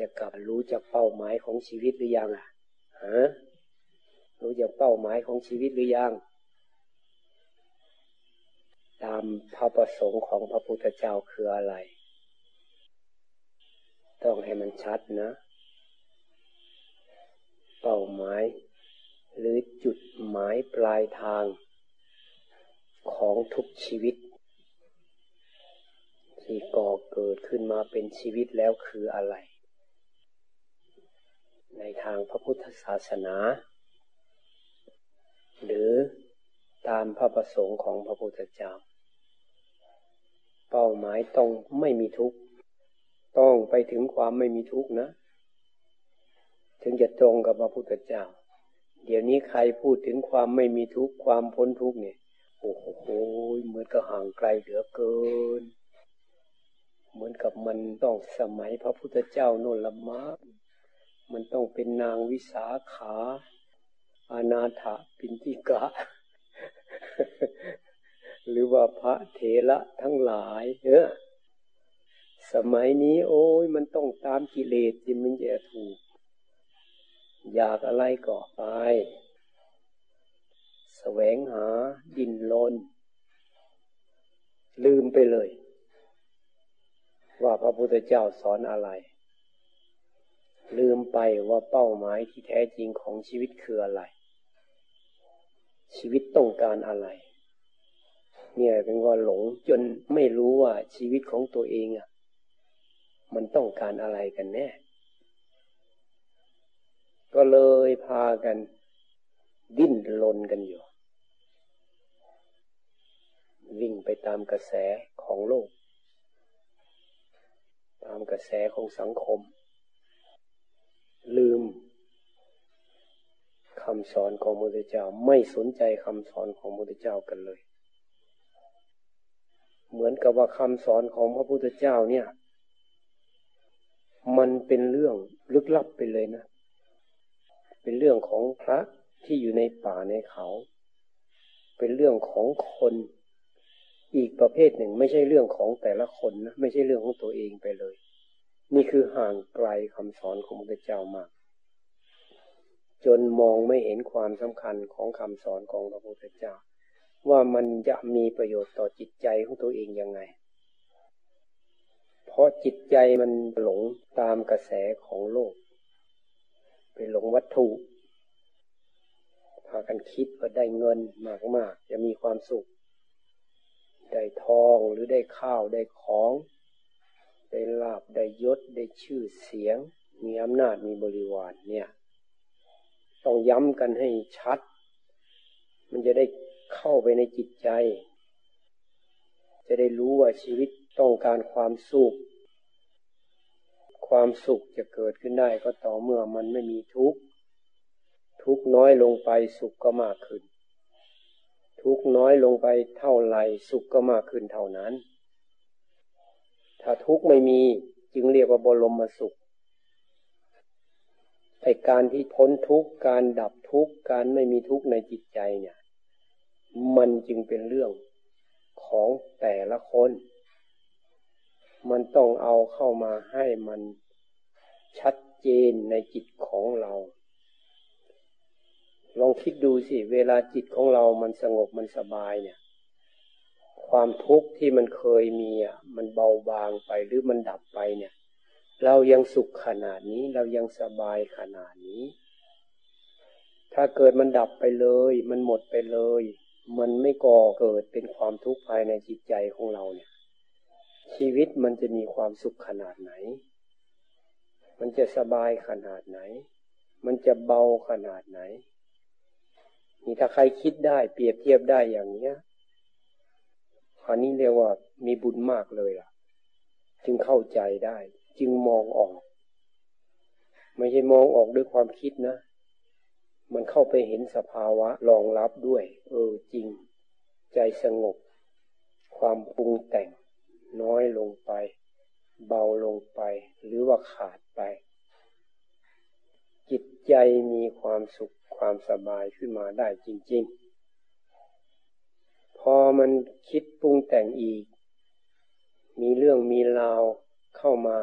จะกลับรู้จักเป้าหมายของชีวิตหรือยังอะฮะรู้จักเป้าหมายของชีวิตหรือยัง ตามพระประสงค์ของพระพุทธเจ้าคืออะไร ต้องให้มันชัดนะ เป้าหมาย หรือจุดหมายปลายทางของทุกชีวิต ที่ก่อเกิดขึ้นมาเป็นชีวิตแล้วคืออะไร ในทางพระพุทธศาสนา หรือตามพระประสงค์ของพระพุทธเจ้า เป้าหมายต้องไม่มีทุกข์ ต้องไปถึงความไม่มีทุกข์นะ ถึงจะตรงกับพระพุทธเจ้า เดี๋ยวนี้ใครพูดถึงความไม่มีทุกข์ความพ้นทุกข์เนี่ย โอ้โหเหมือนกับห่างไกลเหลือเกิน เหมือนกับมันต้องสมัยพระพุทธเจ้าโน่นละมะ มันต้องเป็นนางวิสาขาอนาถปินติกะ หรือว่าพระเถระทั้งหลายเออสมัยนี้ โอ้ยมันต้องตามกิเลสที่มันจะถูก อยากอะไรก็ไปแสวงหาดินลน ลืมไปเลย ว่าพระพุทธเจ้าสอนอะไร ลืมไปว่าเป้าหมายที่แท้จริงของชีวิตคืออะไร ชีวิตต้องการอะไร เนี่ยเป็นว่าหลงจนไม่รู้ว่าชีวิตของตัวเองอะ มันต้องการอะไรกันแน่ ก็เลยพากัน ดิ้นรนกันอยู่ วิ่งไปตามกระแสของโลก ตามกระแสของสังคม ลืมคำสอนของพระพุทธเจ้าไม่สนใจคำสอนของพระพุทธเจ้ากันเลย เหมือนกับว่าคำสอนของพระพุทธเจ้าเนี่ย มันเป็นเรื่องลึกลับไปเลยนะ เป็นเรื่องของพระที่อยู่ในป่าในเขา เป็นเรื่องของคนอีกประเภทหนึ่ง ไม่ใช่เรื่องของแต่ละคนนะไม่ใช่เรื่องของตัวเองไปเลย นี่คือห่างไกลคำสอนของพระพุทธเจ้ามาก จนมองไม่เห็นความสำคัญของคำสอนของพระพุทธเจ้า ว่ามันจะมีประโยชน์ต่อจิตใจของตัวเองยังไง เพราะจิตใจมันหลงตามกระแสของโลก ไปหลงวัตถุพากันคิดว่าได้เงินมากๆจะมีความสุข ได้ทองหรือได้ข้าวได้ของ ได้ลาบได้ยศได้ชื่อเสียง มีอำนาจมีบริวารเนี่ย ต้องย้ำกันให้ชัด มันจะได้เข้าไปในจิตใจ จะได้รู้ว่าชีวิตต้องการความสุข ความสุขจะเกิดขึ้นได้ก็ต่อเมื่อมันไม่มีทุกข์ ทุกน้อยลงไปสุขก็มากขึ้น ทุกน้อยลงไปเท่าไรสุขก็มากขึ้นเท่านั้น ถ้าทุกข์ไม่มีจึงเรียกว่าบรมสุขไอการที่พ้นทุกข์การดับทุกข์การไม่มีทุกข์ในจิตใจเนี่ย มันจึงเป็นเรื่องของแต่ละคน มันต้องเอาเข้ามาให้มันชัดเจนในจิตของเรา ลองคิดดูสิ เวลาจิตของเรามันสงบมันสบายเนี่ย ความทุกข์ที่มันเคยมีอะมันเบาบางไปหรือมันดับไปเนี่ย เรายังสุขขนาดนี้เรายังสบายขนาดนี้ ถ้าเกิดมันดับไปเลย มันหมดไปเลย มันไม่ก่อเกิดเป็นความทุกข์ภายในจิตใจของเราเนี่ย ชีวิตมันจะมีความสุขขนาดไหน มันจะสบายขนาดไหน มันจะเบาขนาดไหนนี่ถ้าใครคิดได้เปรียบเทียบได้อย่างเนี้ย คราวนี้เรียกว่ามีบุญมากเลยล่ะ จึงเข้าใจได้ จึงมองออก ไม่ใช่มองออกด้วยความคิดนะ มันเข้าไปเห็นสภาวะรองรับด้วย เออจริง ใจสงบ ความปรุงแต่ง น้อยลงไป เบาลงไป หรือว่าขาดไป จิตใจมีความสุขความสบายขึ้นมาได้จริง ๆ พอมันคิดปรุงแต่งอีก มีเรื่องมีราวเข้ามา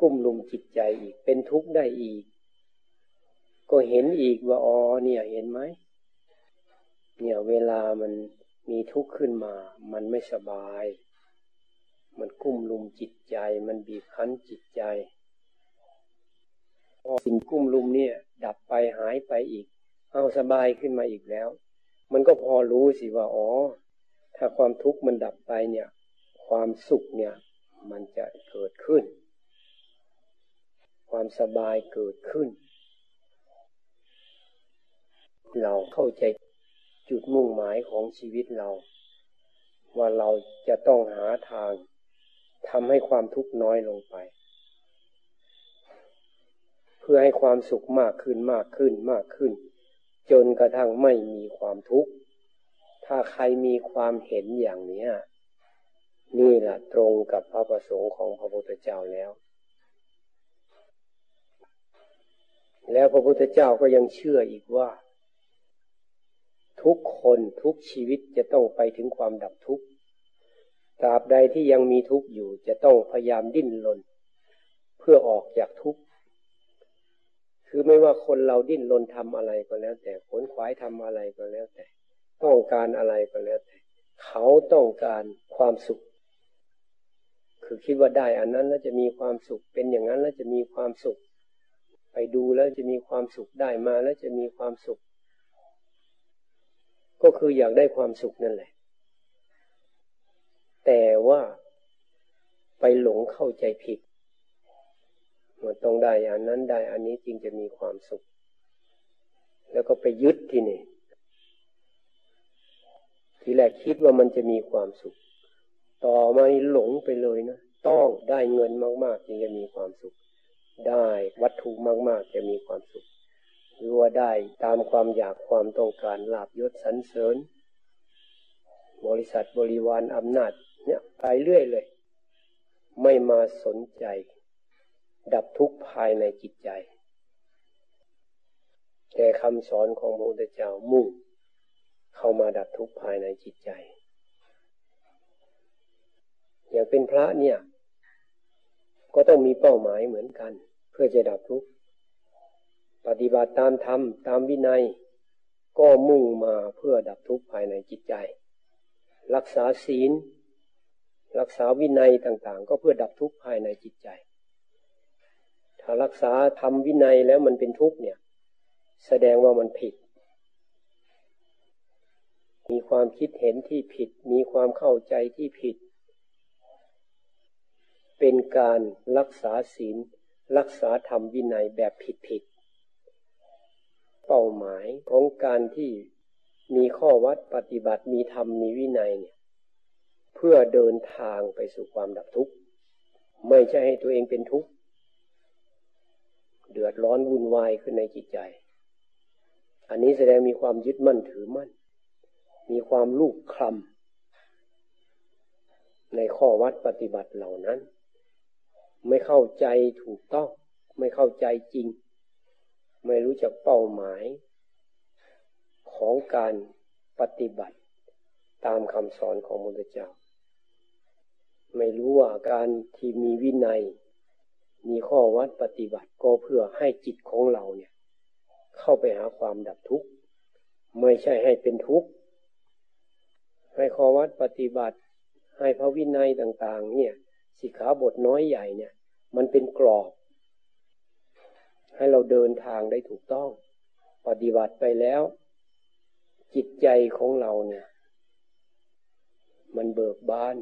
กุ้มลุมจิตใจอีก เป็นทุกข์ได้อีก ก็เห็นอีกว่าอ๋อเนี่ยเห็นไหมเนี่ยเวลามันมีทุกข์ขึ้นมา มันไม่สบาย มันกุ้มลุมจิตใจ มันบีบคั้นจิตใจพอสิ่งกุ้มลุมเนี่ย ดับไปหายไปอีก เอาสบายขึ้นมาอีกแล้ว มันก็พอรู้สิว่าอ๋อ ถ้าความทุกข์มันดับไปเนี่ย ความสุขเนี่ย มันจะเกิดขึ้น ความสบายเกิดขึ้น เราเข้าใจจุดมุ่งหมายของชีวิตเรา ว่าเราจะต้องหาทางทำให้ความทุกข์น้อยลงไป เพื่อให้ความสุขมากขึ้นมากขึ้นมากขึ้น จนกระทั่งไม่มีความทุกข์ ถ้าใครมีความเห็นอย่างนี้นี่แหละตรงกับพระประสงค์ของพระพุทธเจ้าแล้ว แล้วพระพุทธเจ้าก็ยังเชื่ออีกว่า ทุกคนทุกชีวิตจะต้องไปถึงความดับทุกข์ตราบใดที่ยังมีทุกข์อยู่จะต้องพยายามดิ้นรนเพื่อออกจากทุกข์ คือไม่ว่าคนเราดิ้นรนทำอะไรก็แล้ว แต่ขนขวายทำอะไรก็แล้วแต่ ต้องการอะไรก็แล้วแต่ เขาต้องการความสุข คือคิดว่าได้อันนั้นแล้วจะมีความสุข เป็นอย่างนั้นแล้วจะมีความสุข ไปดูแล้วจะมีความสุขได้มาแล้วจะมีความสุข ก็คืออยากได้ความสุขนั่นแหละ แต่ว่าไปหลงเข้าใจผิด มันต้องได้อันนั้นได้อันนี้จริงจะมีความสุข แล้วก็ไปยึดที่นี่ทีแรกคิดว่ามันจะมีความสุข ต่อมาหลงไปเลยนะต้องได้เงินมากๆจึงจะมีความสุข ได้วัตถุมากๆจะมีความสุขหรือว่าได้ตามความอยากความต้องการลาบยศสรรเสริญ บริษัทบริวารอำนาจเนี่ยไปเรื่อยเลย ไม่มาสนใจ ดับทุกข์ภายในจิตใจ แต่คำสอนของพระพุทธเจ้ามุ่งเข้ามาดับทุกข์ภายในจิตใจ อย่างเป็นพระเนี่ย ก็ต้องมีเป้าหมายเหมือนกัน เพื่อจะดับทุกข์ปฏิบัติตามธรรมตามวินัย ก็มุ่งมาเพื่อดับทุกข์ภายในจิตใจ รักษาศีล รักษาวินัยต่าง ๆ ก็เพื่อดับทุกข์ภายในจิตใจ ถ้ารักษาธรรมวินัยแล้วมันเป็นทุกข์เนี่ย แสดงว่ามันผิด มีความคิดเห็นที่ผิด มีความเข้าใจที่ผิด เป็นการรักษาศีล รักษาธรรมวินัยแบบผิดเป้าหมายของการที่มีข้อวัดปฏิบัติมีธรรมมีวินัยเนี่ย เพื่อเดินทางไปสู่ความดับทุกข์ ไม่ใช่ให้ตัวเองเป็นทุกข์ เดือดร้อนวุ่นวายขึ้นในจิตใจ อันนี้แสดงมีความยึดมั่นถือมั่น มีความลูกคลำในข้อวัดปฏิบัติเหล่านั้น ไม่เข้าใจถูกต้อง ไม่เข้าใจจริง ไม่รู้จักเป้าหมายของการปฏิบัติตามคำสอนของพระพุทธเจ้า ไม่รู้ว่าการที่มีวินัย มีข้อวัดปฏิบัติก็เพื่อให้จิตของเราเนี่ย เข้าไปหาความดับทุกข์ ไม่ใช่ให้เป็นทุกข์ ให้ข้อวัดปฏิบัติ ให้พระวินัยต่าง ๆ เนี่ยสิกขาบทน้อยใหญ่เนี่ย มันเป็นกรอบ ให้เราเดินทางได้ถูกต้อง ปฏิบัติไปแล้ว จิตใจของเราเนี่ย มันเบิกบาน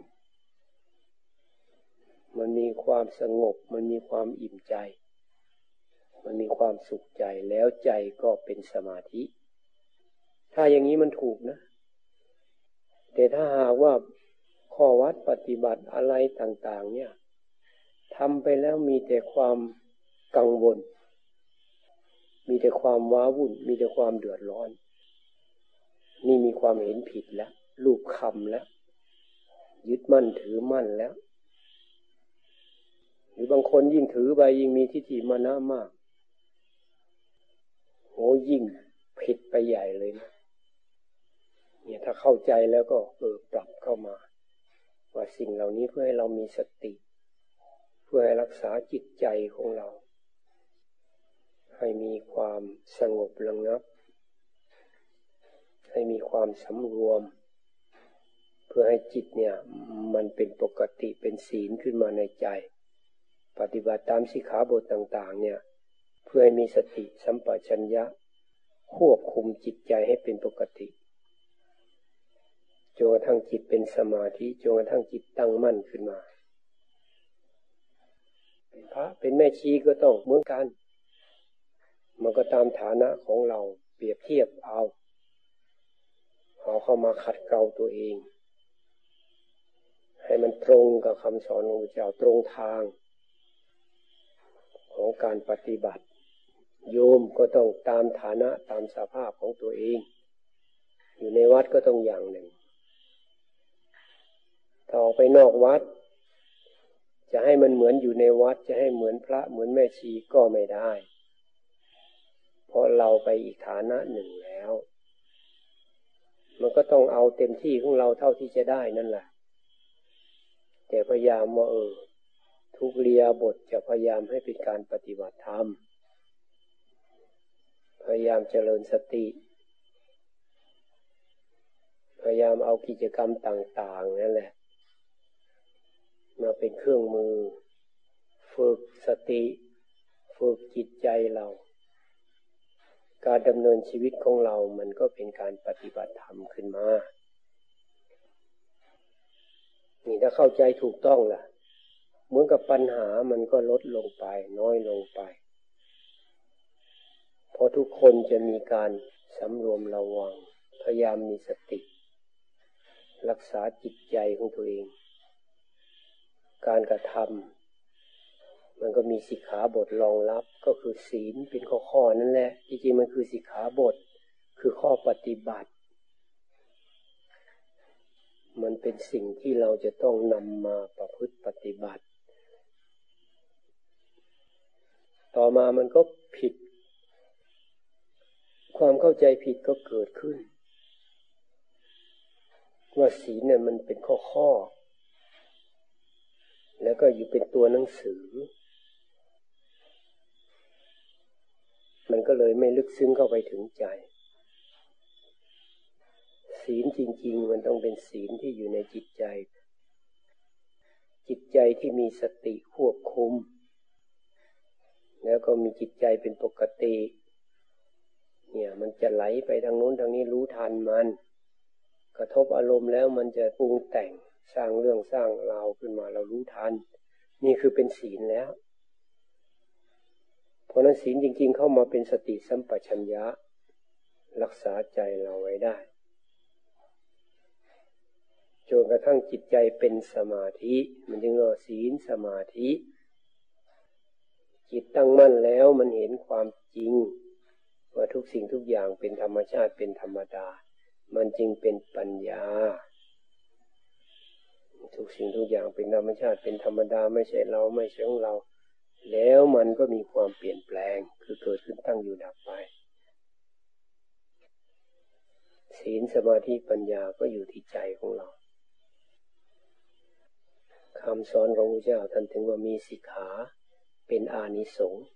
มันมีความสงบ มันมีความอิ่มใจ มันมีความสุขใจแล้วใจก็เป็นสมาธิ ถ้าอย่างนี้มันถูกนะ แต่ถ้าหากว่าข้อวัดปฏิบัติอะไรต่าง ๆ เนี่ยทำไปแล้วมีแต่ความกังวล มีแต่ความว้าวุ่น มีแต่ความเดือดร้อน นี่มีความเห็นผิดแล้ว ลูกคำแล้ว ยึดมั่นถือมั่นแล้ว รือบางคนยิ่งถือไปยิ่งมีทิฏฐิมานะมากโหยิ่งผิดไปใหญ่เลยนะเนี่ยถ้าเข้าใจแล้วก็เออปรับเข้ามา ว่าสิ่งเหล่านี้เพื่อให้เรามีสติเเพื่อให้รักษาจิตใจของเรา ให้มีความสงบระงับ ให้มีความสำรวม เพื่อให้จิตเนี่ย มันเป็นปกติเป็นศีลขึ้นมาในใจ ปฏิบัติตามสิขาบทต่าง ๆ เนี่ย เพื่อให้มีสติสัมปชัญญะ ควบคุมจิตใจให้เป็นปกติจนกระทั่งจิตเป็นสมาธิจนกระทั่งจิตตั้งมั่นขึ้นมา เป็นพระเป็นแม่ชีก็ต้องเหมือนกัน มันก็ตามฐานะของเราเปรียบเทียบเอาเอาเข้ามาขัดเกลาตัวเอง ให้มันตรงกับคำสอนของพระเจ้าตรงทาง ของการปฏิบัติ โยมก็ต้องตามฐานะตามสภาพของตัวเอง อยู่ในวัดก็ต้องอย่างหนึ่งถ้าออกไปนอกวัด จะให้มันเหมือนอยู่ในวัดจะให้เหมือนพระเหมือนแม่ชีก็ไม่ได้ เพราะเราไปอีกฐานะหนึ่งแล้ว มันก็ต้องเอาเต็มที่ของเราเท่าที่จะได้นั่นแหละแต่พยายามว่าเออ ทุกเรียบทจะพยายามให้เป็นการปฏิบัติธรรม พยายามเจริญสติ พยายามเอากิจกรรมต่าง ๆ นั่นแหละ มาเป็นเครื่องมือ ฝึกสติ ฝึกจิตใจเรา การดำเนินชีวิตของเรามันก็เป็นการปฏิบัติธรรมขึ้นมานี่ถ้าเข้าใจถูกต้องล่ะ เหมือนกับปัญหามันก็ลดลงไป น้อยลงไป เพราะทุกคนจะมีการสำรวมระวัง พยายามมีสติ รักษาจิตใจของตัวเอง การกระทำมันก็มีสิกขาบทรองรับก็คือศีลเป็นข้อข้อนั่นแหละจริงๆมันคือสิกขาบท คือข้อปฏิบัติ มันเป็นสิ่งที่เราจะต้องนำมาประพฤติปฏิบัติ ต่อมามันก็ผิด ความเข้าใจผิดก็เกิดขึ้น ว่าศีลเนี่ยมันเป็นข้อข้อ แล้วก็อยู่เป็นตัวหนังสือ มันก็เลยไม่ลึกซึ้งเข้าไปถึงใจ ศีลจริง ๆ มันต้องเป็นศีลที่อยู่ในจิตใจ จิตใจที่มีสติควบคุม แล้วก็มีจิตใจเป็นปกติ เนี่ยมันจะไหลไปทางโน้นทางนี้รู้ทันมัน กระทบอารมณ์แล้วมันจะปรุงแต่งสร้างเรื่องสร้างราวขึ้นมาเรารู้ทัน นี่คือเป็นศีลแล้ว เพราะนั้นศีลจริง ๆ เข้ามาเป็นสติสัมปชัญญะ รักษาใจเราไว้ได้จนกระทั่งจิตใจเป็นสมาธิ มันจึงเรียกว่าศีลสมาธิ จิตตั้งมั่นแล้วมันเห็นความจริง ว่าทุกสิ่งทุกอย่างเป็นธรรมชาติเป็นธรรมดา มันจึงเป็นปัญญา ทุกสิ่งทุกอย่างเป็นธรรมชาติเป็นธรรมดาไม่ใช่เราไม่ใช่ของเรา แล้วมันก็มีความเปลี่ยนแปลงคือเกิดขึ้นตั้งอยู่ดับไป ศีลสมาธิปัญญาก็อยู่ที่ใจของเราคำสอนของพระเจ้าท่านถึงว่ามีสิกขา เป็นอานิสงส์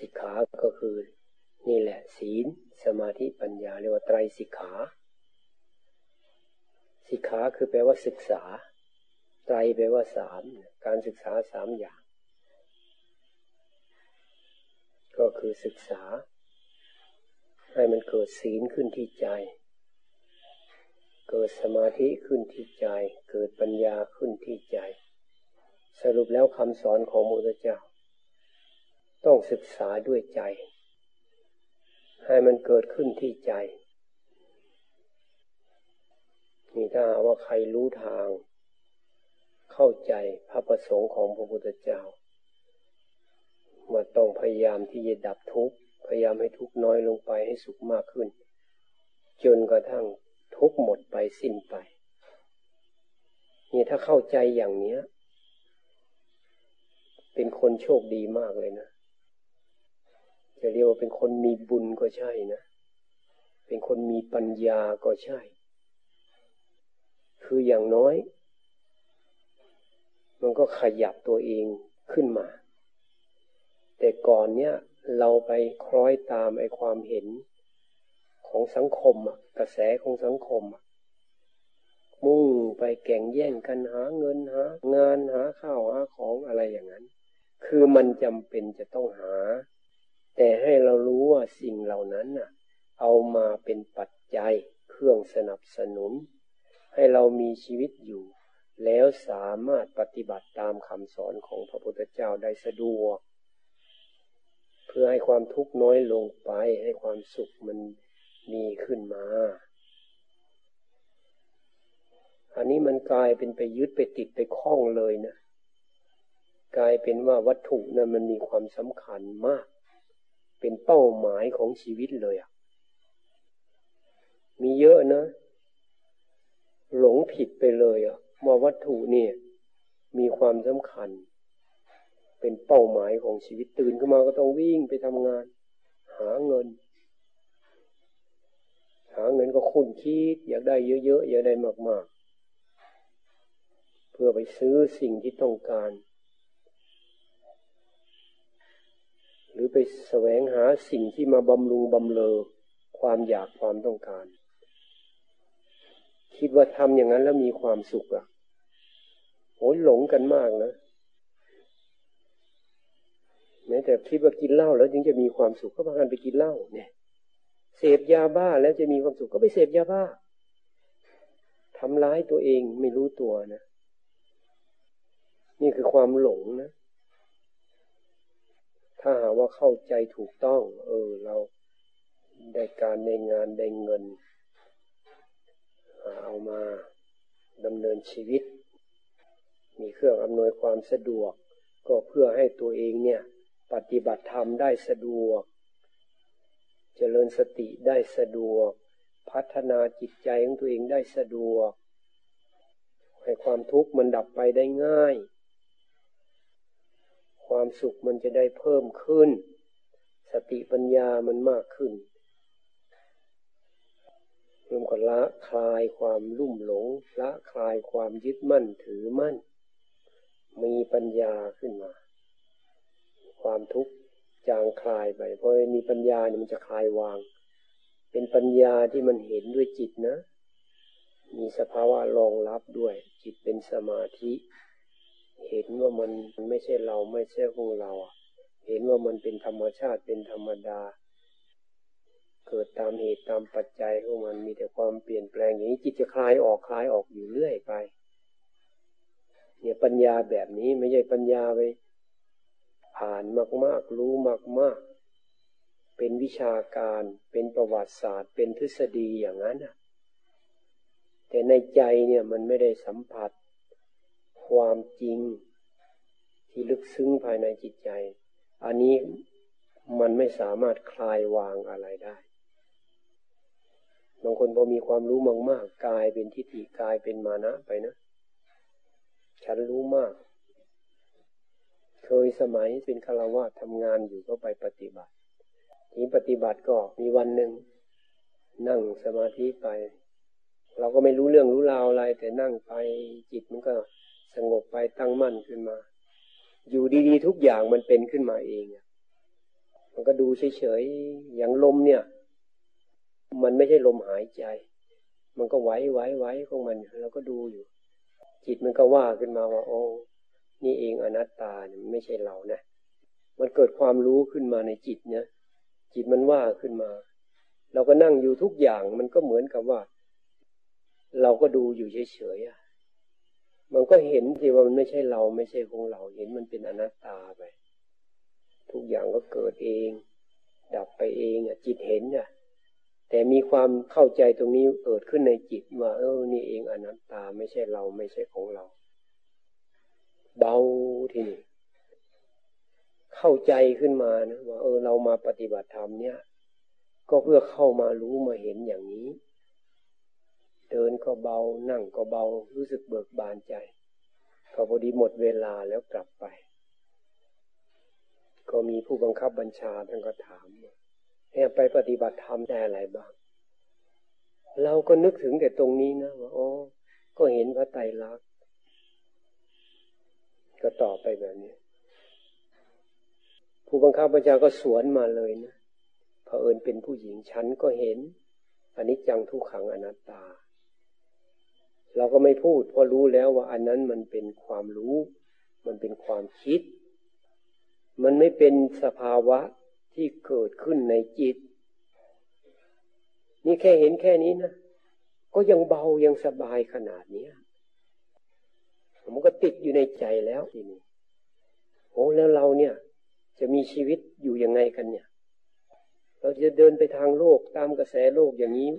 สิกขาก็คือ นี่แหละ ศีล สมาธิปัญญาเรียกว่าไตรสิกขา สิกขาคือแปลว่าศึกษา ไตรแปลว่าสามการศึกษาสามอย่าง ก็คือศึกษา ให้มันเกิดศีลขึ้นที่ใจ เกิดสมาธิขึ้นที่ใจ เกิดปัญญาขึ้นที่ใจ สรุปแล้วคำสอนของมูตเจ้า ต้องศึกษาด้วยใจ ให้มันเกิดขึ้นที่ใจนี่ถ้าว่าใครรู้ทาง เข้าใจพระประสงค์ของพระพุทธเจ้าว่าต้องพยายามที่จะดับทุกข์พยายามให้ทุกข์น้อยลงไปให้สุขมากขึ้น จนกระทั่งทุกข์หมดไปสิ้นไปนี่ถ้าเข้าใจอย่างเนี้ย เป็นคนโชคดีมากเลยนะ จะเรียกว่าเป็นคนมีบุญก็ใช่นะ เป็นคนมีปัญญาก็ใช่ คืออย่างน้อย มันก็ขยับตัวเองขึ้นมา แต่ก่อนเนี้ยเราไปคล้อยตามไอ้ความเห็นของสังคมกระแสของสังคม มุ่งไปแข่งแย่งกันหาเงินหางานหาข้าวหาของอะไรอย่างนั้น คือมันจำเป็นจะต้องหา แต่ให้เรารู้ว่าสิ่งเหล่านั้นน่ะ เอามาเป็นปัจจัยเครื่องสนับสนุน ให้เรามีชีวิตอยู่ แล้วสามารถปฏิบัติตามคำสอนของพระพุทธเจ้าได้สะดวก เพื่อให้ความทุกข์น้อยลงไป ให้ความสุขมันมีขึ้นมา อันนี้มันกลายเป็นไปยึดไปติดไปคล้องเลยนะ กลายเป็นว่าวัตถุนะั้นมันมีความสำคัญมาก เป็นเป้าหมายของชีวิตเลยอะ มีเยอะนะ หลงผิดไปเลยอะว่าวัตถุเนี่ย มีความสำคัญ เป็นเป้าหมายของชีวิตตื่นขึ้นมาก็ต้องวิ่งไปทำงาน หาเงิน หาเงินก็คุ้นคิด อยากได้เยอะๆอยากได้มากๆ เพื่อไปซื้อสิ่งที่ต้องการ หรือไปแสวงหาสิ่งที่มาบำรุงบำเลอความอยากความต้องการ คิดว่าทำอย่างนั้นแล้วมีความสุขอะโอ้ยหลงกันมากนะแม้แต่คิดว่ากินเหล้าแล้วจึงจะมีความสุขก็พากันไปกินเหล้าเนี่ย เสพยาบ้าแล้วจะมีความสุขก็ไปเสพยาบ้าทำร้ายตัวเองไม่รู้ตัวนะ นี่คือความหลงนะ ถ้าหาว่าเข้าใจถูกต้อง เออ เราได้การได้งานได้เงินเอามาดำเนินชีวิต มีเครื่องอำนวยความสะดวก ก็เพื่อให้ตัวเองเนี่ย ปฏิบัติธรรมได้สะดวก เจริญสติได้สะดวก พัฒนาจิตใจของตัวเองได้สะดวก ให้ความทุกข์มันดับไปได้ง่าย ความสุขมันจะได้เพิ่มขึ้น สติปัญญามันมากขึ้นรวมกับละคลายความลุ่มหลง ละคลายความยึดมั่นถือมั่น มีปัญญาขึ้นมา ความทุกข์จางคลายไป เพราะมีปัญญาเนี่ยมันจะคลายวาง เป็นปัญญาที่มันเห็นด้วยจิตนะ มีสภาวะรองรับด้วย จิตเป็นสมาธิ เห็นว่ามันไม่ใช่เราไม่ใช่ของเรา เห็นว่ามันเป็นธรรมชาติเป็นธรรมดา เกิดตามเหตุตามปัจจัยของมันมีแต่ความเปลี่ยนแปลงอย่างนี้จิตจะคลายออกคลายออกอยู่เรื่อยไป เนี่ยปัญญาแบบนี้ไม่ใช่ปัญญาไปผ่านมากๆรู้มากๆเป็นวิชาการเป็นประวัติศาสตร์ เป็นทฤษฎีอย่างนั้นแต่ในใจเนี่ยมันไม่ได้สัมผัส ความจริงที่ลึกซึ้งภายในจิตใจ อันนี้มันไม่สามารถคลายวางอะไรได้บางคนพอมีความรู้มากมากกลายเป็นทิฏฐิกลายเป็นมานะไปนะ ฉันรู้มาก เคยสมัยเป็นคารวะทำงานอยู่ก็ไปปฏิบัติ ทีปฏิบัติก็มีวันหนึ่ง นั่งสมาธิไป เราก็ไม่รู้เรื่องรู้ราวอะไร แต่นั่งไปจิตมันก็ สงบไปตั้งมั่นขึ้นมา อยู่ดีๆ ทุกอย่างมันเป็นขึ้นมาเองมันก็ดูเฉยๆอย่างลมเนี่ย มันไม่ใช่ลมหายใจ มันก็ไหวไหวไหวของมันเราก็ดูอยู่ จิตมันก็ว่าขึ้นมาว่าโอ้นี่เองอนัตตาเนี่ยไม่ใช่เรานะมันเกิดความรู้ขึ้นมาในจิตเนี่ย จิตมันว่าขึ้นมา เราก็นั่งอยู่ทุกอย่างมันก็เหมือนกับว่า เราก็ดูอยู่เฉยๆ มันก็เห็นทีว่ามันไม่ใช่เราไม่ใช่ของเราเห็นมันเป็นอนัตตาไป ทุกอย่างก็เกิดเอง ดับไปเองอะ จิตเห็นอะ แต่มีความเข้าใจตรงนี้เกิดขึ้นในจิตว่าเออนี่เองอนัตตาไม่ใช่เราไม่ใช่ของเรา เบาทีนี้เข้าใจขึ้นมานะว่าเออเรามาปฏิบัติธรรมเนี่ย ก็เพื่อเข้ามารู้มาเห็นอย่างนี้ เดินก็เบา นั่งก็เบา รู้สึกเบิกบานใจ พอพอดีหมดเวลาแล้วกลับไป ก็มีผู้บังคับบัญชาท่านก็ถามให้ไปปฏิบัติธรรมได้อะไรบ้าง เราก็นึกถึงแต่ตรงนี้นะว่าอ๋อ ก็เห็นพระไตรลักษณ์ ก็ตอบไปแบบนี้ ผู้บังคับบัญชาก็สวนมาเลยนะเผอิญเป็นผู้หญิงฉันก็เห็นอันนี้จังทุกขังอนัตตา เราก็ไม่พูดเพราะรู้แล้วว่าอันนั้นมันเป็นความรู้ มันเป็นความคิด มันไม่เป็นสภาวะที่เกิดขึ้นในจิต นี่แค่เห็นแค่นี้นะ ก็ยังเบายังสบายขนาดนี้มันก็ติดอยู่ในใจแล้วทีนี้โอ้แล้วเราเนี่ย จะมีชีวิตอยู่ยังไงกันเนี่ย เราจะเดินไปทางโลกตามกระแสโลกอย่างนี้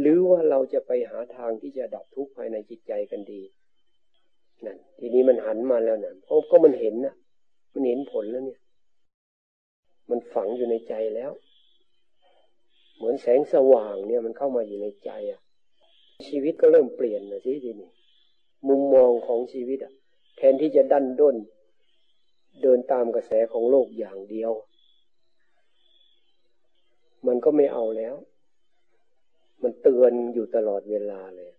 หรือว่าเราจะไปหาทางที่จะดับทุกข์ภายในจิตใจกันดีนั่นทีนี้มันหันมาแล้วนะเพราะก็มันเห็นนะมันเห็นผลแล้วเนี่ย มันฝังอยู่ในใจแล้ว เหมือนแสงสว่างเนี่ยมันเข้ามาอยู่ในใจอะ ชีวิตก็เริ่มเปลี่ยนนะสิทีนี้มุมมองของชีวิตอะ แทนที่จะดันด้น เดินตามกระแสของโลกอย่างเดียว มันก็ไม่เอาแล้ว มันเตือนอยู่ตลอดเวลาเลย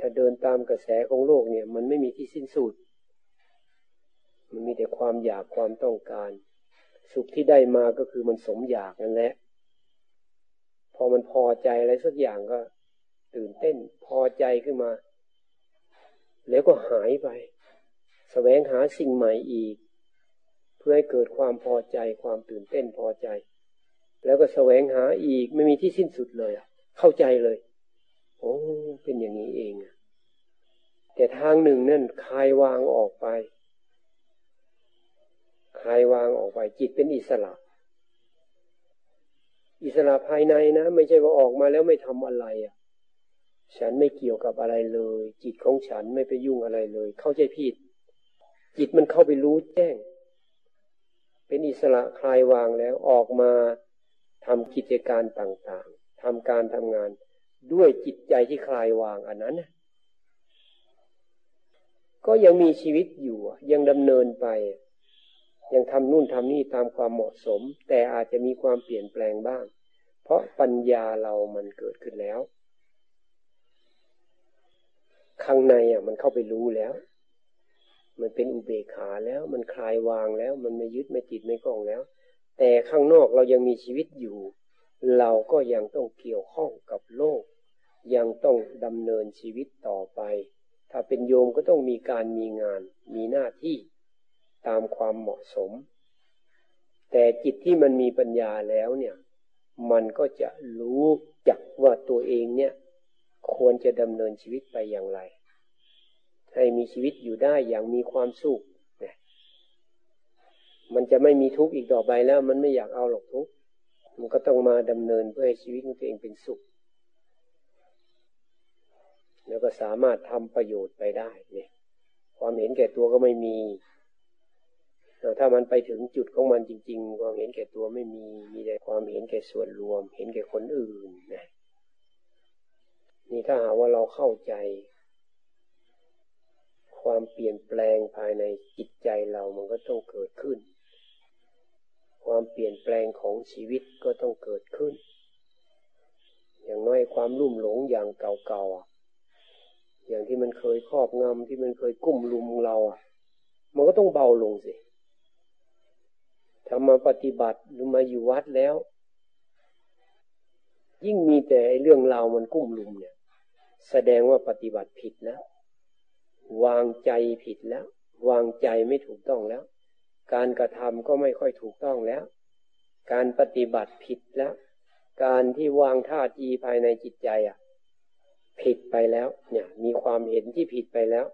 ถ้าเดินตามกระแสของโลกเนี่ย มันไม่มีที่สิ้นสุด มันมีแต่ความอยากความต้องการ สุขที่ได้มาก็คือมันสมอยากนั่นแหละ พอมันพอใจอะไรสักอย่างก็ ตื่นเต้นพอใจขึ้นมา แล้วก็หายไปสแสวงหาสิ่งใหม่อีก เพื่อให้เกิดความพอใจความตื่นเต้นพอใจ แล้วก็แสวงหาอีกไม่มีที่สิ้นสุดเลยเข้าใจเลยโอ้เป็นอย่างนี้เองแต่ทางหนึ่งนั่นคลายวางออกไปคลายวางออกไป จิตเป็นอิสระ อิสระภายในนะ ไม่ใช่ว่าออกมาแล้วไม่ทำอะไรอะ ฉันไม่เกี่ยวกับอะไรเลย จิตของฉันไม่ไปยุ่งอะไรเลย เข้าใจผิด จิตมันเข้าไปรู้แจ้ง เป็นอิสระคลายวางแล้วออกมา ทำกิจการต่างๆทำการทำงานด้วยจิตใจที่คลายวางอันนั้นก็ยังมีชีวิตอยู่ยังดำเนินไป ยังทำนู่นทำนี่ตามความเหมาะสม แต่อาจจะมีความเปลี่ยนแปลงบ้าง เพราะปัญญาเรามันเกิดขึ้นแล้ว ข้างในอะ มันเข้าไปรู้แล้ว มันเป็นอุเบกขาแล้ว มันคลายวางแล้ว มันไม่ยึดไม่ติดไม่กล้องแล้ว แต่ข้างนอกเรายังมีชีวิตอยู่ เราก็ยังต้องเกี่ยวข้องกับโลก ยังต้องดำเนินชีวิตต่อไป ถ้าเป็นโยมก็ต้องมีการมีงาน มีหน้าที่ตามความเหมาะสม แต่จิตที่มันมีปัญญาแล้วเนี่ย มันก็จะรู้จักว่าตัวเองเนี่ย ควรจะดำเนินชีวิตไปอย่างไร ให้มีชีวิตอยู่ได้อย่างมีความสุข มันจะไม่มีทุกข์อีกต่อไปแล้ว มันไม่อยากเอาหรอกทุกข์มันก็ต้องมาดำเนินเพื่อให้ชีวิตของตัวเองเป็นสุข แล้วก็สามารถทำประโยชน์ไปได้เนี่ย ความเห็นแก่ตัวก็ไม่มีแต่ถ้ามันไปถึงจุดของมันจริง ๆ ความเห็นแก่ตัวไม่มีมีแต่ความเห็นแก่ส่วนรวม เห็นแก่คนอื่นนะนี่ถ้าหาว่าเราเข้าใจ ความเปลี่ยนแปลงภายในจิตใจเรามันก็ต้องเกิดขึ้น ความเปลี่ยนแปลงของชีวิตก็ต้องเกิดขึ้น อย่างน้อยความรุ่มหลงอย่างเก่าๆอย่างที่มันเคยครอบงำที่มันเคยกุ้มลุมเราอะ มันก็ต้องเบาลงสิถ้ามาปฏิบัติหรือมาอยู่วัดแล้ว ยิ่งมีแต่เรื่องราวมันกุ้มลุมเนี่ย แสดงว่าปฏิบัติผิดแล้ว วางใจผิดแล้ว วางใจไม่ถูกต้องแล้ว การกระทำก็ไม่ค่อยถูกต้องแล้ว การปฏิบัติผิดแล้ว การที่วางท่าทีภายในจิตใจอะ ผิดไปแล้ว เนี่ย มีความเห็นที่ผิดไปแล้ว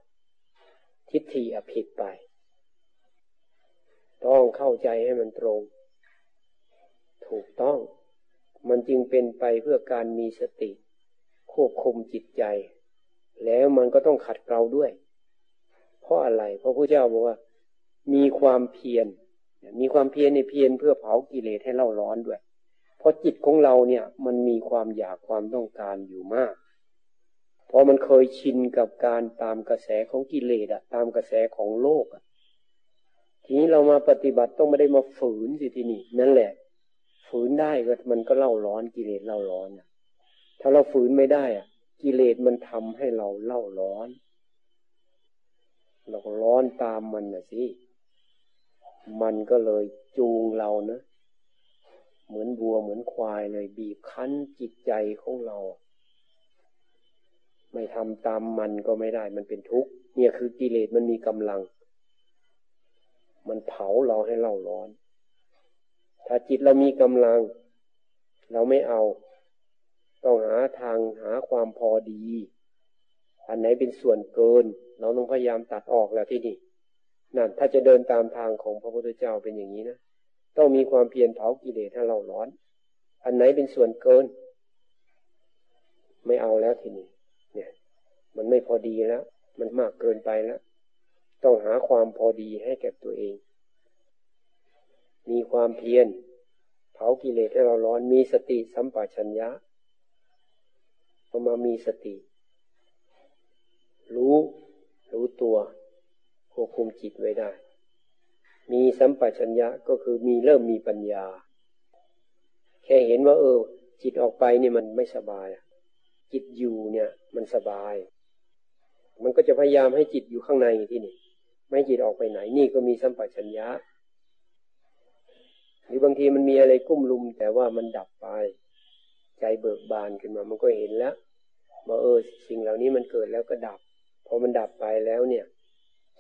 ทิฏฐิอะผิดไป ต้องเข้าใจให้มันตรง ถูกต้อง มันจึงเป็นไปเพื่อการมีสติ ควบคุมจิตใจ แล้วมันก็ต้องขัดเกลาด้วย เพราะอะไร เพราะพระเจ้าบอกว่า มีความเพียรมีความเพียรในเพียรเพื่อเผากิเลสให้เล่าร้อนด้วย เพราะจิตของเราเนี่ยมันมีความอยากความต้องการอยู่มาก เพราะมันเคยชินกับการตามกระแสของกิเลสอะตามกระแสของโลกอะทีนี้เรามาปฏิบัติต้องไม่ได้มาฝืนสิทีนี่นั่นแหละ ฝืนได้ก็มันก็เล่าร้อนกิเลสเล่าร้อนอะถ้าเราฝืนไม่ได้อะกิเลสมันทำให้เราเล่าร้อน เราร้อนตามมันนะสิ มันก็เลยจูงเรานะเหมือนบัวเหมือนควายเลย บีบคั้นจิตใจของเรา ไม่ทำตามมันก็ไม่ได้ มันเป็นทุกข์เนี่ยคือกิเลสมันมีกำลัง มันเผาเราให้เราร้อน ถ้าจิตเรามีกำลัง เราไม่เอา ต้องหาทางหาความพอดี อันไหนเป็นส่วนเกิน เราต้องพยายามตัดออกแล้วที่นี่ นั่นถ้าจะเดินตามทางของพระพุทธเจ้าเป็นอย่างนี้นะต้องมีความเพียรเผากิเลสให้เราร้อน อันไหนเป็นส่วนเกิน ไม่เอาแล้วทีนี้เนี่ย มันไม่พอดีแล้ว มันมากเกินไปแล้ว ต้องหาความพอดีให้แก่ตัวเอง มีความเพียรเผากิเลสให้เราร้อน มีสติสัมปชัญญะพอมามีสติ รู้ รู้ตัว ควบคุมจิตไว้ได้ มีสัมปชัญญะก็คือมีเริ่มมีปัญญา แค่เห็นว่าเออ จิตออกไปเนี่ยมันไม่สบาย จิตอยู่เนี่ย มันสบาย มันก็จะพยายามให้จิตอยู่ข้างในที่นี่ ไม่จิตออกไปไหน นี่ก็มีสัมปชัญญะ หรือบางทีมันมีอะไรกุ้มลุม แต่ว่ามันดับไป ใจเบิกบานขึ้นมา มันก็เห็นแล้วว่าเออ สิ่งเหล่านี้มันเกิดแล้วก็ดับ พอมันดับไปแล้วเนี่ย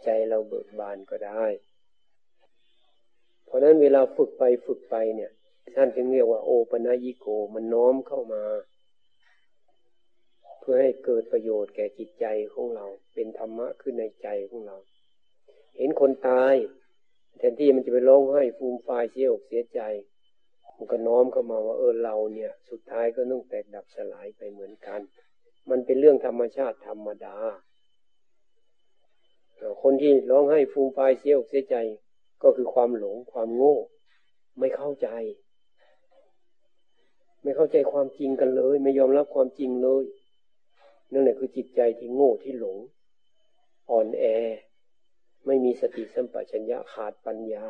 ใจเราเบิกบานก็ได้ เพราะนั้นเวลาฝึกไปฝึกไปเนี่ย ท่านจึงเรียกว่าโอปนายิโกมันน้อมเข้ามา เพื่อให้เกิดประโยชน์แก่จิตใจของเรา เป็นธรรมะขึ้นในใจของเรา เห็นคนตายแทนที่มันจะไปร้องไห้ฟูมฟายเสียอกเสียใจ มันก็น้อมเข้ามาว่าเออเราเนี่ย สุดท้ายก็ต้องแตกดับสลายไปเหมือนกัน มันเป็นเรื่องธรรมชาติธรรมดา คนที่ร้องไห้ฟูมฟายเสียอกเสียใจ ก็คือความหลงความโง่ ไม่เข้าใจ ไม่เข้าใจความจริงกันเลย ไม่ยอมรับความจริงเลย นั่นแหละคือจิตใจที่โง่ที่หลง อ่อนแอ ไม่มีสติสัมปชัญญะขาดปัญญา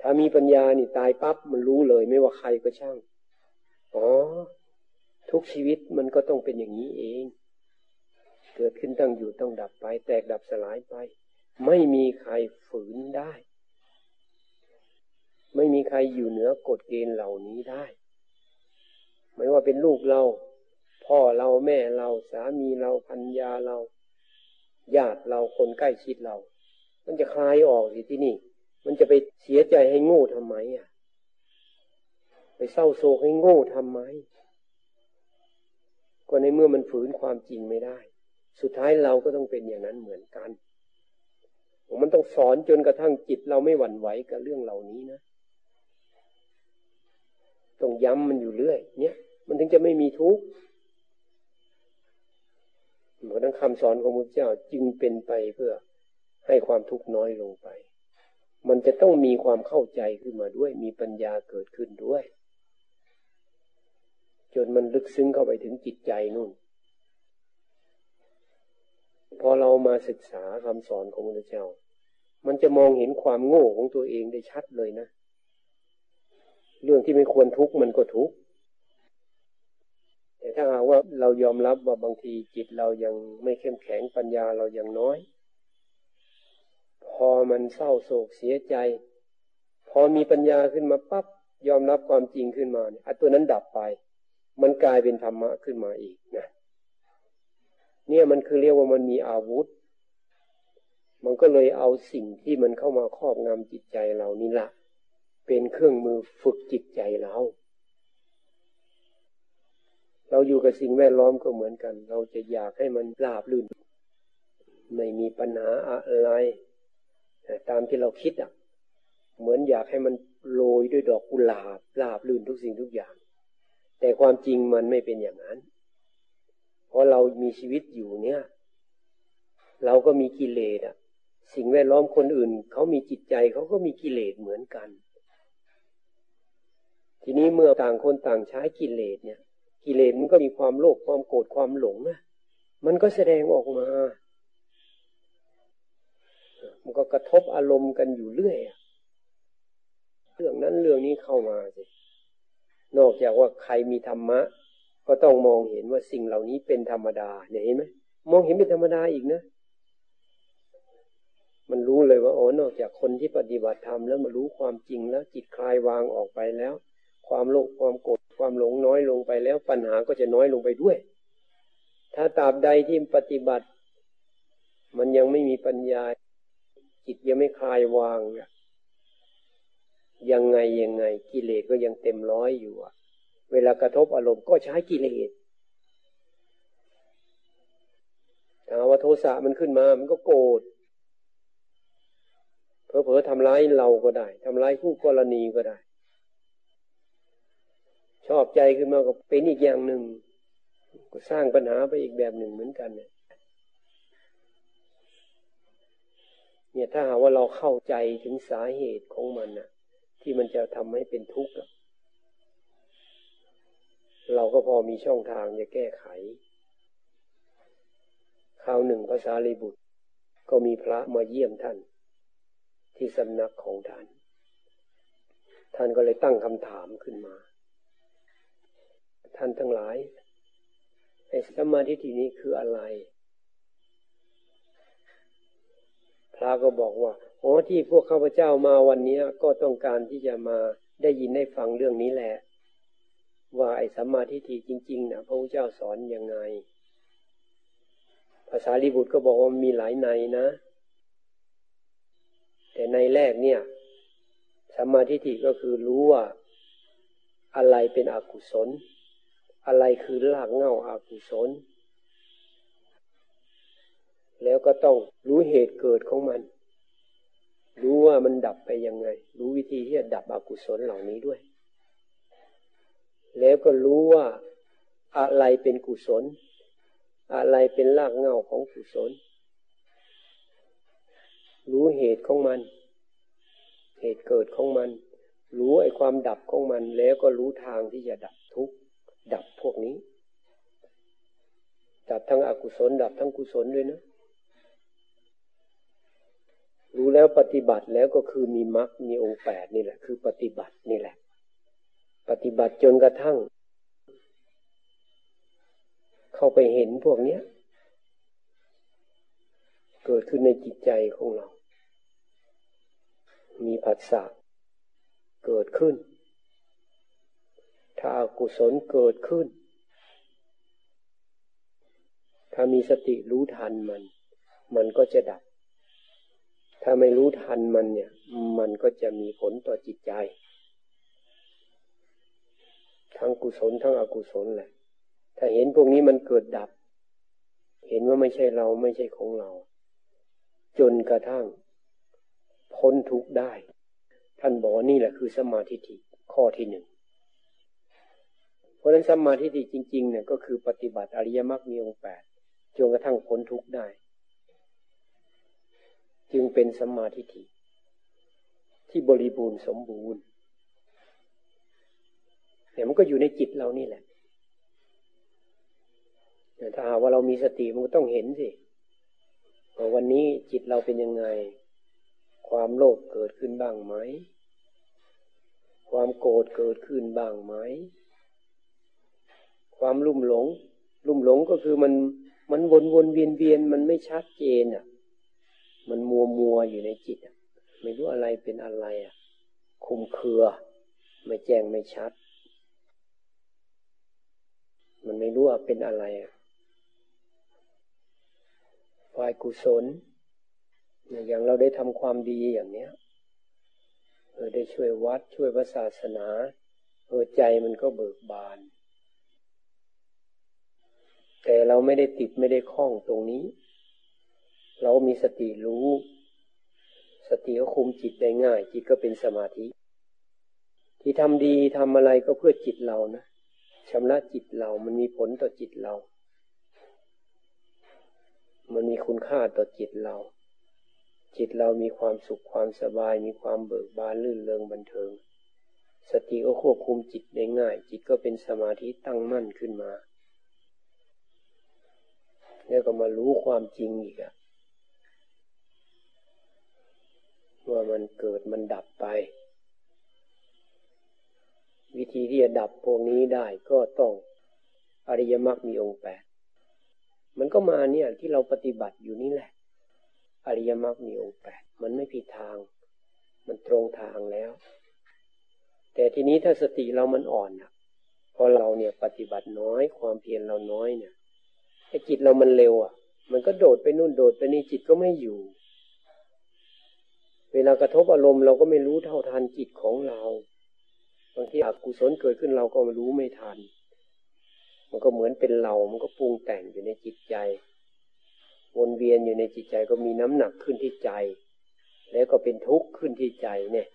ถ้ามีปัญญานี่ตายปั๊บมันรู้เลย ไม่ว่าใครก็ช่างอ๋อทุกชีวิตมันก็ต้องเป็นอย่างนี้เอง เกิดขึ้นตั้งอยู่ต้องดับไป แตกดับสลายไป ไม่มีใครฝืนได้ ไม่มีใครอยู่เหนือกฎเกณฑ์เหล่านี้ได้ ไม่ว่าเป็นลูกเรา พ่อเราแม่เราสามีเราพันยาเรา ญาติเราคนใกล้ชิดเรา มันจะคลายออกสิที่นี่ มันจะไปเสียใจให้โง่ทำไมอะ ไปเศร้าโศกให้โง่ทำไมก็ในเมื่อมันฝืนความจริงไม่ได้ สุดท้ายเราก็ต้องเป็นอย่างนั้นเหมือนกัน มันต้องสอนจนกระทั่งจิตเราไม่หวั่นไหวกับเรื่องเหล่านี้นะ ต้องย้ำมันอยู่เรื่อย เนี่ย มันถึงจะไม่มีทุกข์เพราะนั้นคำสอนของพระเจ้าจึงเป็นไปเพื่อให้ความทุกข์น้อยลงไป มันจะต้องมีความเข้าใจขึ้นมาด้วย มีปัญญาเกิดขึ้นด้วย จนมันลึกซึ้งเข้าไปถึงจิตใจนู่น พอเรามาศึกษาคำสอนของพระเจ้า มันจะมองเห็นความโง่ของตัวเองได้ชัดเลยนะ เรื่องที่ไม่ควรทุกข์มันก็ทุกข์แต่ถ้าหากว่าเรายอมรับว่าบางทีจิตเรายังไม่เข้มแข็งปัญญาเรายังน้อย พอมันเศร้าโศกเสียใจ พอมีปัญญาขึ้นมาปั๊บยอมรับความจริงขึ้นมาเนี่ยตัวนั้นดับไป มันกลายเป็นธรรมะขึ้นมาอีกนะ เนี่ยมันคือเรียกว่ามันมีอาวุธ มันก็เลยเอาสิ่งที่มันเข้ามาครอบงำจิตใจเรานี่ละเป็นเครื่องมือฝึกจิตใจเรา เราอยู่กับสิ่งแวดล้อมก็เหมือนกัน เราจะอยากให้มันราบลื่น ไม่มีปัญหาอะไรตามที่เราคิดอะ เหมือนอยากให้มันโรยด้วยดอกกุหลาบราบลื่นทุกสิ่งทุกอย่าง แต่ความจริงมันไม่เป็นอย่างนั้น พราะเรามีชีวิตอยู่เนี่ย เราก็มีกิเลสอะสิ่งแวดล้อมคนอื่นเขามีจิตใจเขาก็มีกิเลสเหมือนกัน ทีนี้เมื่อต่างคนต่างใช้กิเลสเนี่ย กิเลสมันก็มีความโลภความโกรธความหลงนะมันก็แสดงออกมา มันก็กระทบอารมณ์กันอยู่เรื่อยเรื่องนั้นเรื่องนี้เข้ามาสินอกจากว่าใครมีธรรมะ ก็ต้องมองเห็นว่าสิ่งเหล่านี้เป็นธรรมดาเนี่ยเห็นไหมมองเห็นเป็นธรรมดาอีกนะ มันรู้เลยว่าอ๋อนอกจากคนที่ปฏิบัติธรรมแล้วมารู้ความจริงแล้วจิตคลายวางออกไปแล้ว ความโลภความโกรธความหลงน้อยลงไปแล้ว ปัญหาก็จะน้อยลงไปด้วย ถ้าตราบใดที่ปฏิบัติ มันยังไม่มีปัญญา จิตยังไม่คลายวางยังไงยังไงกิเลสก็ยังเต็มร้อยอยู่อะ เวลากระทบอารมณ์ก็ใช้กิเลสถ้าว่าโทสะมันขึ้นมา มันก็โกรธเผลอๆทำร้ายเราก็ได้ทำร้ายคู่กรณีก็ได้ ชอบใจขึ้นมาก็เป็นอีกอย่างหนึ่ง ก็สร้างปัญหาไปอีกแบบหนึ่งเหมือนกัน เนี่ยเนี่ยถ้าหาว่าเราเข้าใจถึงสาเหตุของมันน่ะที่มันจะทำให้เป็นทุกข์ ก็พอมีช่องทางจะแก้ไขคราวหนึ่งภาษาลีบุตร ก็มีพระมาเยี่ยมท่าน ที่สำนักของท่าน ท่านก็เลยตั้งคำถามขึ้นมา ท่านทั้งหลายไอ้สมาธิทีนี้คืออะไร พระก็บอกว่าอ๋อที่พวกข้าพเจ้ามาวันนี้ก็ต้องการที่จะมาได้ยินได้ฟังเรื่องนี้แหละ ว่าไอ้สัมมาทิฏฐิจริงๆนะพระพุทธเจ้าสอนยังไง ภาษาลิบุตรก็บอกว่ามีหลายในนะ แต่ในแรกเนี่ยสัมมาทิฏฐิก็คือรู้ว่า อะไรเป็นอกุศล อะไรคือรากเหง้าอากุศล แล้วก็ต้องรู้เหตุเกิดของมัน รู้ว่ามันดับไปยังไง รู้วิธีที่จะดับอกุศลเหล่านี้ด้วย แล้วก็รู้ว่าอะไรเป็นกุศล อะไรเป็นรากเหง้าของกุศล รู้เหตุของมัน เหตุเกิดของมัน รู้ไอ้ความดับของมัน แล้วก็รู้ทางที่จะดับทุกข์ดับพวกนี้ ดับทั้งอกุศล ดับทั้งกุศลด้วยนะ รู้แล้วปฏิบัติแล้วก็คือมีมรรค มีองค์แปดนี่แหละ คือปฏิบัตินี่แหละ ปฏิบัติจนกระทั่ง เข้าไปเห็นพวกเนี้ย เกิดขึ้นในจิตใจของเรา มีผัสสะเกิดขึ้น ถ้าอากุศลเกิดขึ้น ถ้ามีสติรู้ทันมัน มันก็จะดับ ถ้าไม่รู้ทันมันเนี่ย มันก็จะมีผลต่อจิตใจ ทั้งกุศลทั้งอกุศลแหละ ถ้าเห็นพวกนี้มันเกิดดับ เห็นว่าไม่ใช่เราไม่ใช่ของเรา จนกระทั่ง พ้นทุกข์ได้ ท่านบอกนี่แหละคือสมาธิิข้อที่หนึ่งเพราะฉะนั้นสมาธิิจริงๆเนี่ยก็คือปฏิบัติอริยมรรคมีองค์แปดจนกระทั่งพ้นทุกข์ได้ จึงเป็นสมาธิิที่บริบูรณ์สมบูรณ์ แต่มันก็อยู่ในจิตเรานี่แหละถ้าหาว่าเรามีสติมันก็ต้องเห็นสิวันนี้จิตเราเป็นยังไง ความโลภเกิดขึ้นบ้างไหม ความโกรธเกิดขึ้นบ้างไหม ความลุ่มหลง ลุ่มหลงก็คือมันมันวนวนเวียนเวียนมันไม่ชัดเจนอะ มันมัวมัวอยู่ในจิตอะ ไม่รู้อะไรเป็นอะไรอะ คุมเครือ ไม่แจ้งไม่ชัด มันไม่ รู้ว่าเป็นอะไรฝ่ายกุศลอย่างเราได้ทำความดีอย่างเนี้ยเออได้ช่วยวัดช่วยพระศาสนาเออใจมันก็เบิกบาน แต่เราไม่ได้ติดไม่ได้คล้องตรงนี้ เรามีสติรู้ สติก็คุมจิตได้ง่าย จิตก็เป็นสมาธิ ที่ทำดีทำอะไรก็เพื่อจิตเรานะ ชำระจิตเรา มันมีผลต่อจิตเรา มันมีคุณค่าต่อจิตเรา จิตเรามีความสุขความสบาย มีความเบิกบานลื่นเริงบันเทิง สติก็ควบคุมจิตได้ง่าย จิตก็เป็นสมาธิตั้งมั่นขึ้นมา แล้วก็มารู้ความจริงอีกอะว่ามันเกิดมันดับไป วิธีที่จะดับพวกนี้ได้ก็ต้องอริยมรรคมีองค์แปดมันก็มาเนี่ยที่เราปฏิบัติอยู่นี่แหละ อริยมรรคมีองค์แปดมันไม่ผิดทาง มันตรงทางแล้ว แต่ทีนี้ถ้าสติเรามันอ่อนอะพอเราเนี่ยปฏิบัติน้อย ความเพียรเราน้อยเนี่ยไอ้จิตเรามันเร็วอะ มันก็โดดไปนู่นโดดไปนี่จิตก็ไม่อยู่ เวลากระทบอารมณ์เราก็ไม่รู้เท่าทันจิตของเราางทีอกุศลเกิดขึ้นเราก็รู้ไม่ทัน มันก็เหมือนเป็นเรา มันก็ปรุงแต่งอยู่ในจิตใจ วนเวียนอยู่ในจิตใจก็มีน้ำหนักขึ้นที่ใจ แล้วก็เป็นทุกข์ขึ้นที่ใจเนี่ย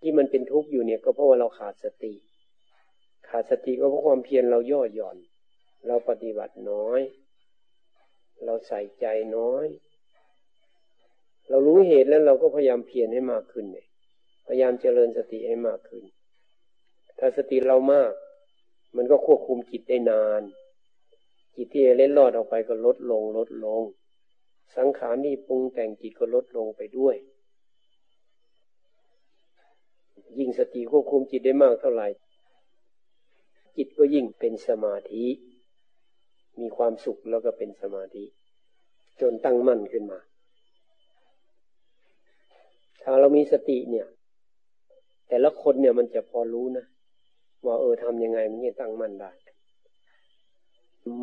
ที่มันเป็นทุกข์อยู่เนี่ยก็เพราะว่าเราขาดสติ ขาดสติก็เพราะความเพียรเราย่อหย่อน เราปฏิบัติน้อย เราใส่ใจน้อย เรารู้เหตุแล้วเราก็พยายามเพียรให้มากขึ้นเนี่ย พยายามเจริญสติให้มากขึ้น ถ้าสติเรามาก มันก็ควบคุมจิตได้นาน จิตที่เล่นลอดออกไปก็ลดลงลดลง สังขารนี่ปรุงแต่งจิตก็ลดลงไปด้วย ยิ่งสติควบคุมจิตได้มากเท่าไหร่ จิตก็ยิ่งเป็นสมาธิ มีความสุขแล้วก็เป็นสมาธิ จนตั้งมั่นขึ้นมาถ้าเรามีสติเนี่ย แต่ละคนเนี่ยมันจะพอรู้นะว่าเออทำยังไงมันจะตั้งมั่นได้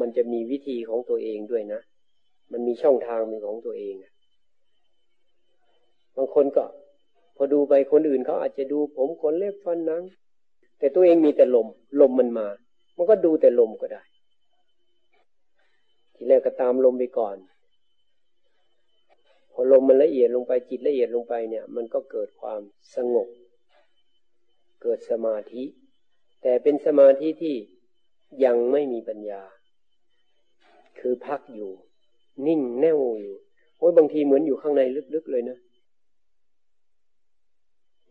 มันจะมีวิธีของตัวเองด้วยนะ มันมีช่องทางเป็นของตัวเองบางคนก็ พอดูไปคนอื่นเขาอาจจะดูผมขนเล็บฟันนัง แต่ตัวเองมีแต่ลม ลมมันมา มันก็ดูแต่ลมก็ได้ ทีแรกก็ตามลมไปก่อนพอลมมันละเอียดลงไปจิตละเอียดลงไปเนี่ย มันก็เกิดความสงบ เกิดสมาธิ แต่เป็นสมาธิที่ยังไม่มีปัญญา คือพักอยู่ นิ่งแน่วอยู่โอ้ยบางทีเหมือนอยู่ข้างในลึกๆเลยนะ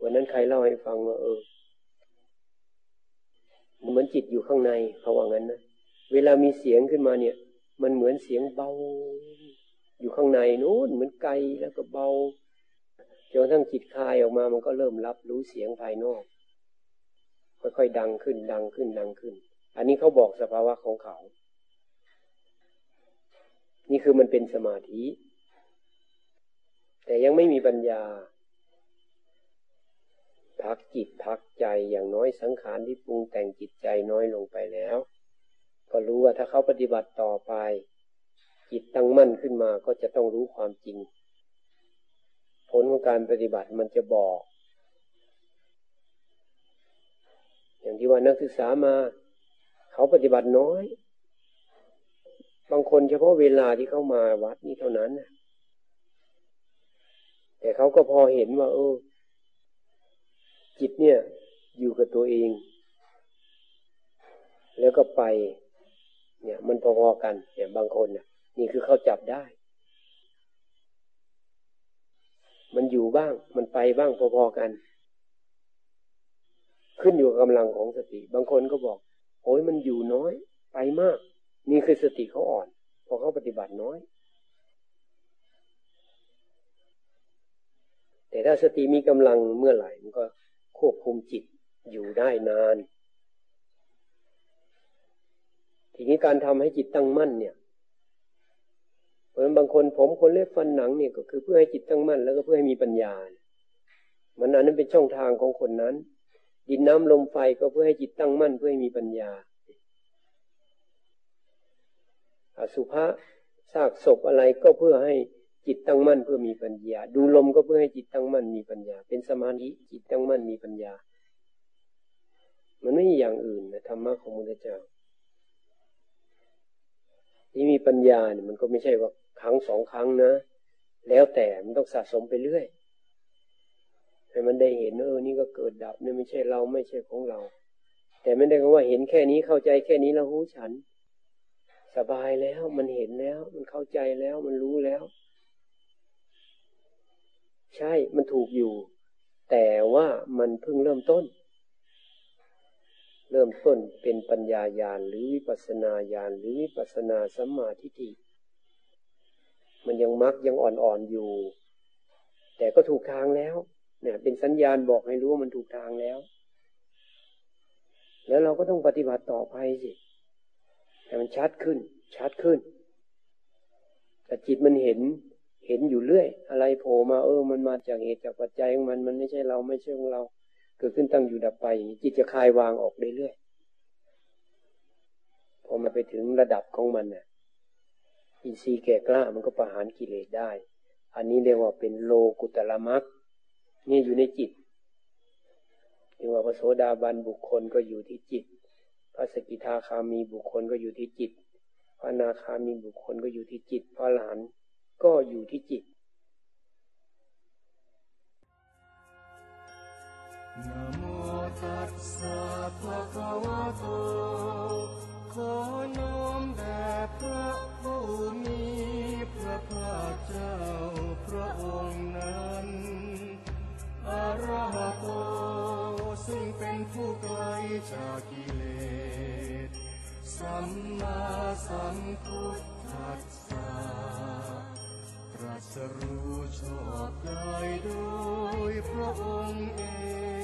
วันนั้นใครเล่าให้ฟังว่าเออเหมือนจิตอยู่ข้างในเขาว่างั้นนะเวลามีเสียงขึ้นมาเนี่ย มันเหมือนเสียงเบา อยู่ข้างในนู้นเหมือนไกลแล้วก็เบาจนทั้งจิตคลายออกมามันก็เริ่มรับรู้เสียงภายนอก ค่อยๆดังขึ้น ดังขึ้นดังขึ้น อันนี้เขาบอกสภาวะของเขา นี่คือมันเป็นสมาธิ แต่ยังไม่มีปัญญา พักจิตพักใจอย่างน้อยสังขารที่ปรุงแต่งจิตใจน้อยลงไปแล้ว ก็รู้ว่าถ้าเขาปฏิบัติต่อไป จิตตั้งมั่นขึ้นมาก็จะต้องรู้ความจริง ผลของการปฏิบัติมันจะบอก อย่างที่ว่านักศึกษามา เขาปฏิบัติน้อย บางคนเฉพาะเวลาที่เขามาวัดนี้เท่านั้นนะแต่เขาก็พอเห็นว่า เออ จิตเนี่ย อยู่กับตัวเอง แล้วก็ไป เนี่ย มันพอๆกัน เนี่ย บางคนนี่ยนี่คือเขาจับได้ มันอยู่บ้าง มันไปบ้างพอๆกัน ขึ้นอยู่กับกำลังของสติ บางคนก็บอกโอ้ยมันอยู่น้อย ไปมาก นี่คือสติเขาอ่อน พอเขาปฏิบัติน้อย แต่ถ้าสติมีกำลังเมื่อไหร่มันก็ควบคุมจิตอยู่ได้นาน ทีนี้การทำให้จิตตั้งมั่นเนี่ยเพราะฉะนั้นบางคนผมคนเล็บฟันหนังเนี่ยก็คือเพื่อให้จิตตั้งมั่นแล้วก็เพื่อให้มีปัญญา มันอันนั้นเป็นช่องทางของคนนั้น ดินน้ำลมไฟก็เพื่อให้จิตตั้งมั่นเพื่อให้มีปัญญา อสุภะซากศพอะไรก็เพื่อให้จิตตั้งมั่นเพื่อมีปัญญา ดูลมก็เพื่อให้จิตตั้งมั่นมีปัญญา เป็นสมาธิจิตตั้งมั่นมีปัญญา มันไม่มีอย่างอื่นนะธรรมะของมุทธเจ้า ที่มีปัญญาเนี่ยมันก็ไม่ใช่ว่าครั้งสองครั้งนะ แล้วแต่มันต้องสะสมไปเรื่อย ให้มันได้เห็นเออนี่ก็เกิดดับเนี่ยไม่ใช่เราไม่ใช่ของเรา แต่ไม่ได้ก็ว่าเห็นแค่นี้เข้าใจแค่นี้แล้วหูฉัน สบายแล้วมันเห็นแล้ว มันเข้าใจแล้วมันรู้แล้ว ใช่มันถูกอยู่ แต่ว่ามันเพิ่งเริ่มต้น เริ่มต้นเป็นปัญญาญาณหรือวิปัสนาญาณหรือวิปัสนาสัมมาทิฏฐิมันยังมักยังอ่อนๆอยู่ แต่ก็ถูกทางแล้ว เนี่ย เป็นสัญญาณบอกให้รู้ว่ามันถูกทางแล้ว แล้วเราก็ต้องปฏิบัติต่อไปสิให้มันชัดขึ้น ชัดขึ้นแต่จิตมันเห็นเห็นอยู่เรื่อย อะไรโผล่มาเออ มันมาจากเหตุจากปัจจัยของมันมันไม่ใช่เราไม่ใช่ของเรา เกิดขึ้นตั้งอยู่ดับไปจิตจะคลายวางออกเรื่อยๆพอมาไปถึงระดับของมันน่ะ อินทรีย์แก่กล้ามันก็ประหารกิเลสได้ อันนี้เรียกว่าเป็นโลกุตละมัก นี่อยู่ในจิตเรียกว่าพระโสดาบันบุคคลก็อยู่ที่จิต พระสกิทาคามีบุคคลก็อยู่ที่จิต พระนาคามีบุคคลก็อยู่ที่จิต พระหลานก็อยู่ที่จิต นะโมตัสสะภะคะวะโต ขอน้อมแด่พระผู้มีพระภาคเจ้าพระองค์นั้น อะระหะโต ซึ่งเป็นผู้ไกลจากกิเลส สัมมาสัมพุทธัสสะตรัสรู้ชอบกายโดยพระองค์เอง